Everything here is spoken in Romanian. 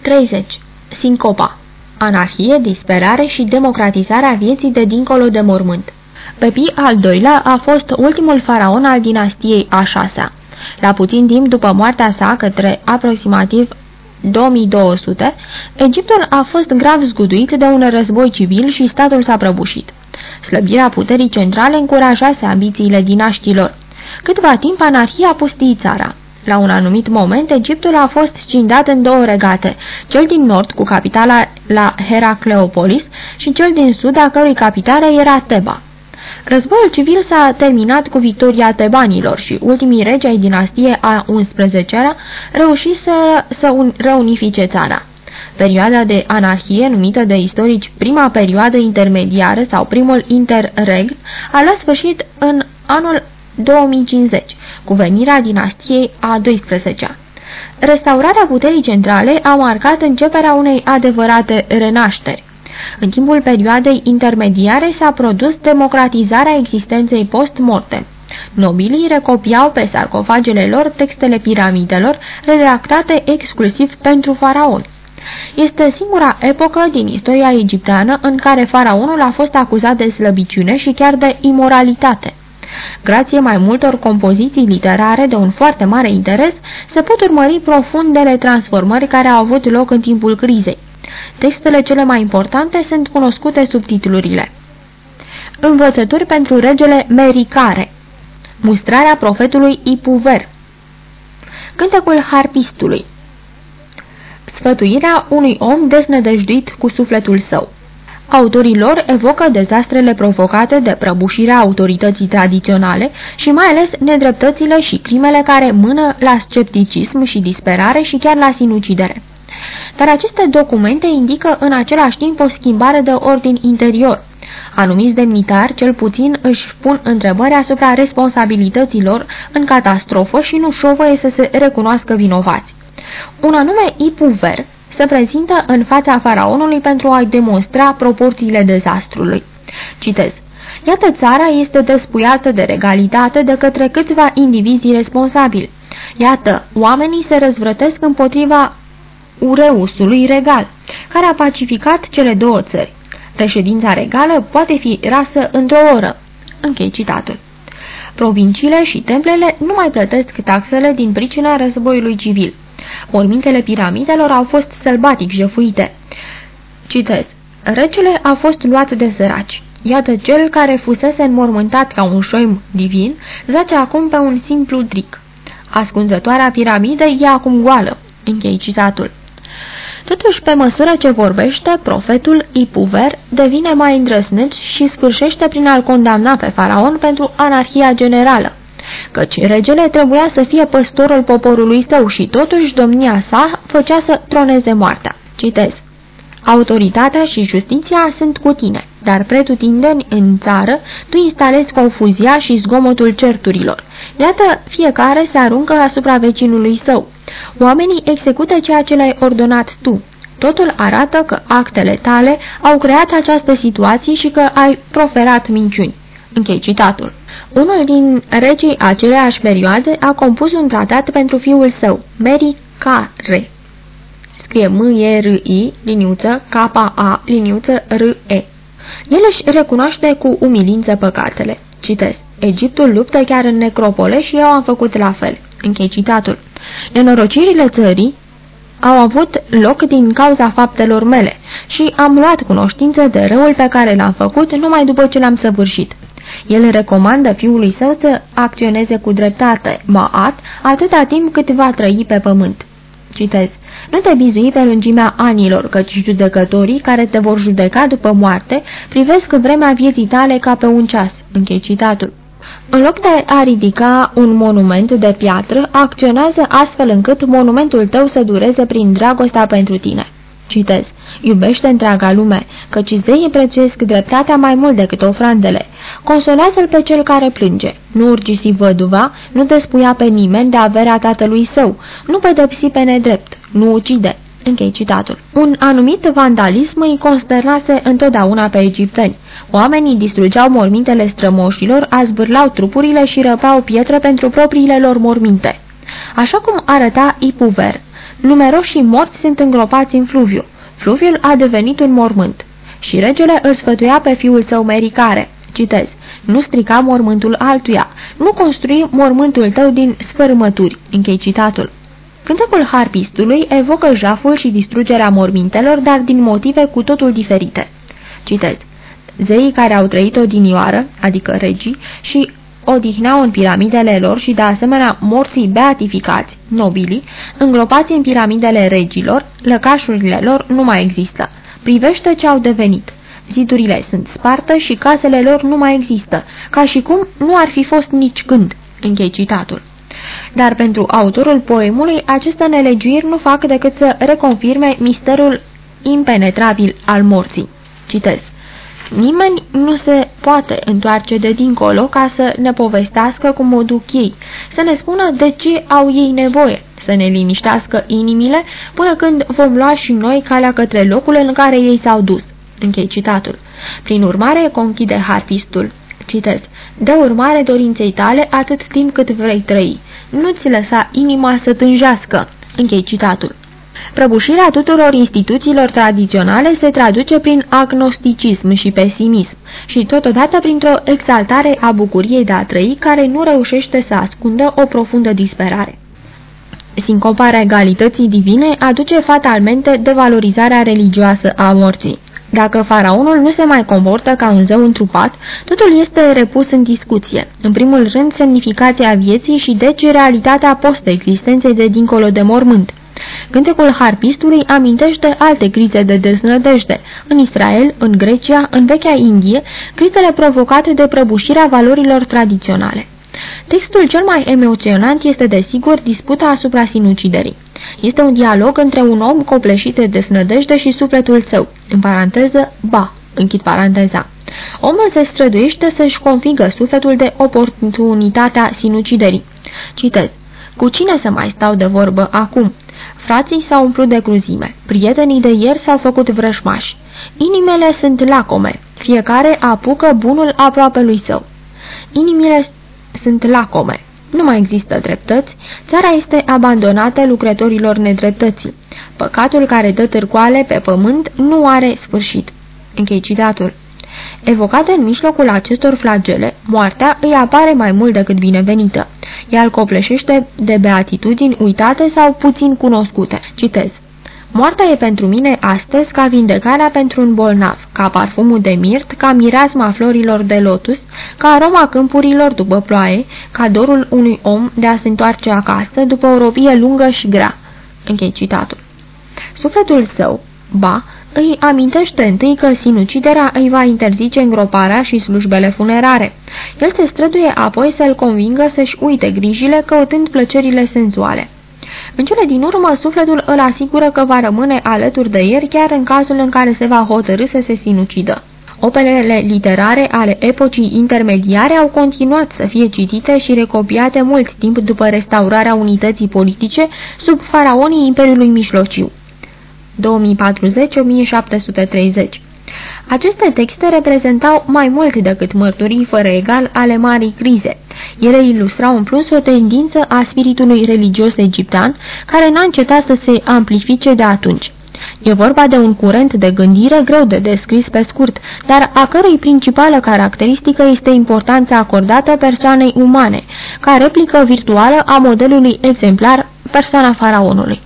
30. Sincopa Anarhie, disperare și democratizarea vieții de dincolo de mormânt Pepi al doilea a fost ultimul faraon al dinastiei a șasea. La puțin timp după moartea sa, către aproximativ 2200, Egiptul a fost grav zguduit de un război civil și statul s-a prăbușit. Slăbirea puterii centrale încurajase ambițiile dinaștilor. Câtva timp anarhia a pustit țara. La un anumit moment, Egiptul a fost scindat în două regate, cel din nord cu capitala la Heracleopolis și cel din sud a cărui capitală era Teba. Războiul civil s-a terminat cu victoria tebanilor și ultimii regi ai dinastiei a XI-lea reușiseră să un reunifice țara. Perioada de anarhie, numită de istorici prima perioadă intermediară sau primul interreg, a luat sfârșit în anul 2050, cu venirea dinastiei a XII-a. Restaurarea puterii centrale a marcat începerea unei adevărate renașteri. În timpul perioadei intermediare s-a produs democratizarea existenței post-mortem. Nobilii recopiau pe sarcofagele lor textele piramidelor redactate exclusiv pentru faraon. Este singura epocă din istoria egipteană în care faraonul a fost acuzat de slăbiciune și chiar de imoralitate. Grație mai multor compoziții literare de un foarte mare interes, se pot urmări profundele transformări care au avut loc în timpul crizei. Textele cele mai importante sunt cunoscute sub titlurile Învățături pentru regele Mericare Mustrarea profetului Ipuver Cântecul harpistului Sfătuirea unui om desnădăjduit cu sufletul său Autorii lor evocă dezastrele provocate de prăbușirea autorității tradiționale și mai ales nedreptățile și crimele care mână la scepticism și disperare și chiar la sinucidere. Dar aceste documente indică în același timp o schimbare de ordin interior. Anumiți demnitari, cel puțin, își pun întrebări asupra responsabilităților în catastrofă și nu șovăie să se recunoască vinovați. Un anume Ipuver se prezintă în fața faraonului pentru a-i demonstra proporțiile dezastrului. Citez. Iată țara este despuiată de regalitate de către câțiva indivizi responsabili. Iată, oamenii se răzvrătesc împotriva ureusului regal, care a pacificat cele două țări. Reședința regală poate fi rasă într-o oră. Închei citatul. Provinciile și templele nu mai plătesc taxele din pricina războiului civil. Mormintele piramidelor au fost sălbatic jefuite. Citez. Regele a fost luat de săraci. Iată cel care fusese înmormântat ca un șoim divin, zace acum pe un simplu dric. Ascunzătoarea piramidei e acum goală. Închei citatul. Totuși, pe măsură ce vorbește, profetul Ipuver devine mai îndrăsneț și sfârșește prin a-l condamna pe faraon pentru anarhia generală căci regele trebuia să fie păstorul poporului său și totuși domnia sa făcea să troneze moartea. Citez. Autoritatea și justiția sunt cu tine, dar pretutindeni în țară tu instalezi confuzia și zgomotul certurilor. Iată, fiecare se aruncă asupra vecinului său. Oamenii execută ceea ce le-ai ordonat tu. Totul arată că actele tale au creat această situație și că ai proferat minciuni. Închei citatul. Unul din regii aceleași perioade a compus un tratat pentru fiul său, Mericare. Scrie M-E-R-I, liniuță, K-A, liniuță, R-E. El își recunoaște cu umilință păcatele. Citez. Egiptul luptă chiar în necropole și eu am făcut la fel. Închei citatul. Nenorocirile țării au avut loc din cauza faptelor mele și am luat cunoștință de răul pe care l-am făcut numai după ce l-am săvârșit. El recomandă fiului său să acționeze cu dreptate, ma'at, atâta timp cât va trăi pe pământ. Citez. Nu te bizui pe lungimea anilor, căci judecătorii care te vor judeca după moarte privesc vremea vieții tale ca pe un ceas. Închei citatul. În loc de a ridica un monument de piatră, acționează astfel încât monumentul tău să dureze prin dragostea pentru tine. Citez. Iubește întreaga lume, căci zeii prețuiesc dreptatea mai mult decât ofrandele. Consolează-l pe cel care plânge. Nu urgisi văduva, nu despuia pe nimeni de averea tatălui său, nu pedepsi pe nedrept, nu ucide. Închei citatul. Un anumit vandalism îi consternase întotdeauna pe egipteni. Oamenii distrugeau mormintele strămoșilor, azvârlau trupurile și răpau pietre pentru propriile lor morminte. Așa cum arăta Ipuver, Numeroși morți sunt îngropați în fluviu. Fluviul a devenit un mormânt. Și regele îl sfătuia pe fiul său Mericare. Citez. Nu strica mormântul altuia. Nu construi mormântul tău din sfărâmături. Închei citatul. Cântecul harpistului evocă jaful și distrugerea mormintelor, dar din motive cu totul diferite. Citez. Zeii care au trăit odinioară, adică regii, și odihnau în piramidele lor și de asemenea morții beatificați, nobilii, îngropați în piramidele regilor, lăcașurile lor nu mai există. Privește ce au devenit. Zidurile sunt sparte și casele lor nu mai există, ca și cum nu ar fi fost nici când. Închei citatul. Dar pentru autorul poemului, aceste nelegiuiri nu fac decât să reconfirme misterul impenetrabil al morții. Citez. Nimeni nu se poate întoarce de dincolo ca să ne povestească cum o duc ei, să ne spună de ce au ei nevoie, să ne liniștească inimile până când vom lua și noi calea către locul în care ei s-au dus. Închei citatul. Prin urmare, conchide harpistul. Citez. Dă urmare dorinței tale atât timp cât vrei trăi. Nu-ți lăsa inima să tânjească. Închei citatul. Prăbușirea tuturor instituțiilor tradiționale se traduce prin agnosticism și pesimism și totodată printr-o exaltare a bucuriei de a trăi care nu reușește să ascundă o profundă disperare. Sincoparea egalității divine aduce fatalmente devalorizarea religioasă a morții. Dacă faraonul nu se mai comportă ca un zeu întrupat, totul este repus în discuție. În primul rând, semnificația vieții și deci realitatea post-existenței de dincolo de mormânt. Cântecul harpistului amintește alte crize de deznădejde. În Israel, în Grecia, în vechea Indie, crizele provocate de prăbușirea valorilor tradiționale. Textul cel mai emoționant este, desigur, disputa asupra sinuciderii. Este un dialog între un om copleșit de desnădejde și sufletul său. În paranteză, ba, închid paranteza. Omul se străduiește să-și convingă sufletul de oportunitatea sinuciderii. Citez. Cu cine să mai stau de vorbă acum? Frații s-au umplut de cruzime. Prietenii de ieri s-au făcut vrășmași. Inimele sunt lacome. Fiecare apucă bunul aproape lui său. Inimile sunt lacome. Nu mai există dreptăți, țara este abandonată lucrătorilor nedreptății. Păcatul care dă târcoale pe pământ nu are sfârșit. Închei citatul. Evocată în mijlocul acestor flagele, moartea îi apare mai mult decât binevenită. Ea îl copleșește de beatitudini uitate sau puțin cunoscute. Citez. Moartea e pentru mine astăzi ca vindecarea pentru un bolnav, ca parfumul de mirt, ca mireasma florilor de lotus, ca aroma câmpurilor după ploaie, ca dorul unui om de a se întoarce acasă după o robie lungă și grea. Închei citatul. Sufletul său, ba, îi amintește întâi că sinuciderea îi va interzice îngroparea și slujbele funerare. El se străduie apoi să-l convingă să-și uite grijile căutând plăcerile senzuale. În cele din urmă, sufletul îl asigură că va rămâne alături de el chiar în cazul în care se va hotărâ să se sinucidă. Operele literare ale epocii intermediare au continuat să fie citite și recopiate mult timp după restaurarea unității politice sub faraonii Imperiului Mijlociu. 2040-1730 aceste texte reprezentau mai mult decât mărturii fără egal ale marii crize. Ele ilustrau în plus o tendință a spiritului religios egiptean, care n-a încetat să se amplifice de atunci. E vorba de un curent de gândire greu de descris pe scurt, dar a cărei principală caracteristică este importanța acordată persoanei umane, ca replică virtuală a modelului exemplar persoana faraonului.